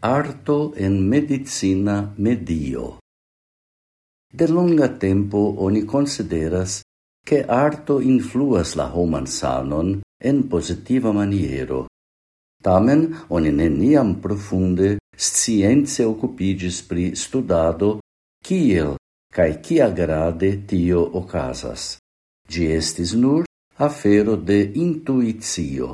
Arto en medicina medio. De longa tempo oni consideras che arto influas la homan sanon en positiva maniero. Tamen oni neniam profunde science occupigis pri studado kiel cae kia grade tio ocasas. Gi estis nur afero de intuizio.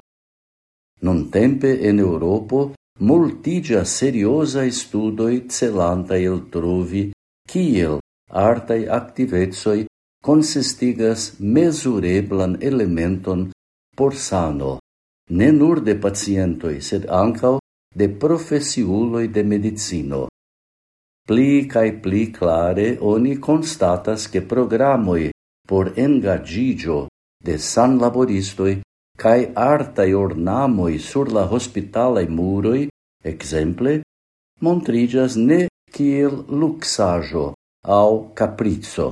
Non tempe en Europo multigia seriosa studoi celanta il trovi kiel artai activetsoi consistigas mesureblan elementon por sano, ne nur de pacientoi, sed ancao de profesiuloi de medicino. Pli cae pli clare oni constatas che programoi por engagigio de san laboristoi cae artai ornamoi sur la hospitalaj muroi, exemple, montrigas ne kiel luxajo au caprizo,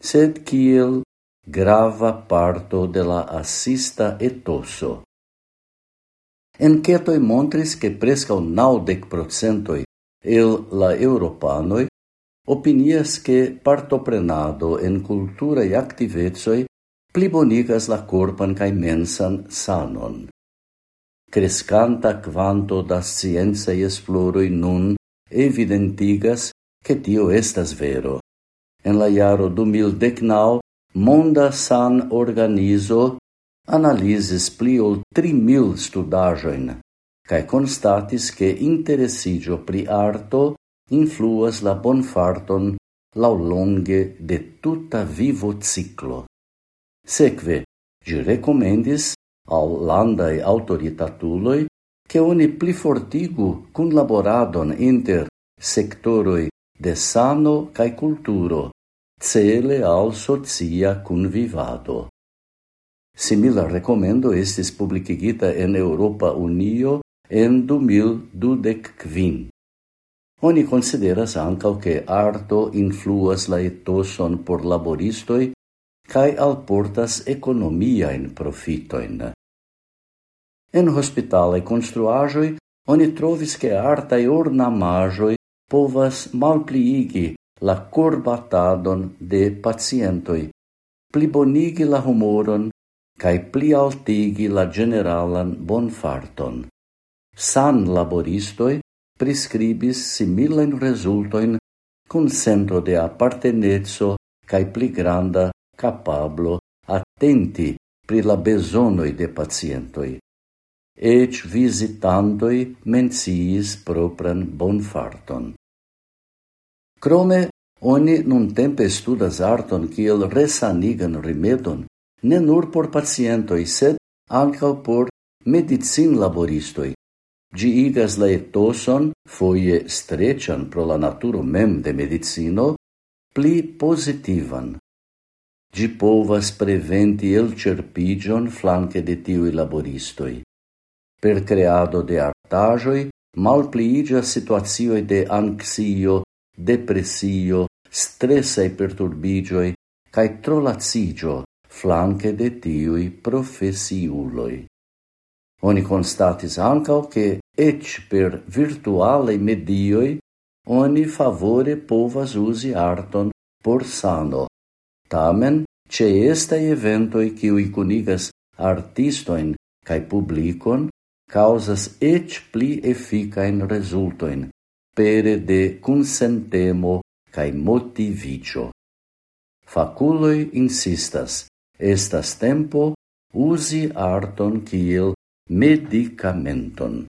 sed kiel grava parto de la assista etoso. Enquetoi montris ke preskaŭ naudec procentoi el la europanoi opinias ke partoprenado en cultura e activezoi plibonigas la corpan cae mensan sanon. Crescanta quanto da scienza scienzae esploroi nun evidentigas che tio estas vero. En la iaro 2019, Monda San Organizo analisis pli ol 3.000 studajoin, cae constatis che interesigio pri arto influas la bonfarton laulonge de tuta vivo ciclo. Sekve, gi recomendis al landai autoritatuloi che oni plifortigu cun laboradon inter sectoroi de sano cae culturo, cele al socia convivado. Simila recomendo estis publicigita en Europa Unio en 2025. Oni consideras ancao che arto influas la etoson por laboristoi cae alportas economiaen profitoin. En hospitale construajoi oni trovis che artai ornamajoi povas malpliigi la corbatadon de pacientoi, plibonigi la humoron cae plialtigi la generalan bonfarton. San laboristoi prescribis similen resultoin cun centro de appartenezzo cae pli granda capablo attenti pri la besonoi de pacientoi. Ec visitandoi menciis propran bonfarton. Crome, oni nun tempe studas arton kiel resanigan rimedon, ne nur por pacientoi, sed ancao por medicin laboristoi. Gi igas la etoson, foie strecian pro la naturo mem de medicino, pli positivan gi povas preventi el cerpigion flanque de tiui laboristoi. Per creado de artajoi, malpliigia situacioj de anxio, depressio, stresaj perturbigioi, cae trolazigio flanque de tiui profesiuloj. Oni constatis ancao ke ec per virtuale medioi, oni favore povas uzi arton por sano Tamen, ce estai eventoi ciui cunigas artistoin cae publicon, causas ec pli efficain resultoin, pere de consentemo cae motivicio. Faculoi insistas, estas tempo usi arton kiel medicamenton.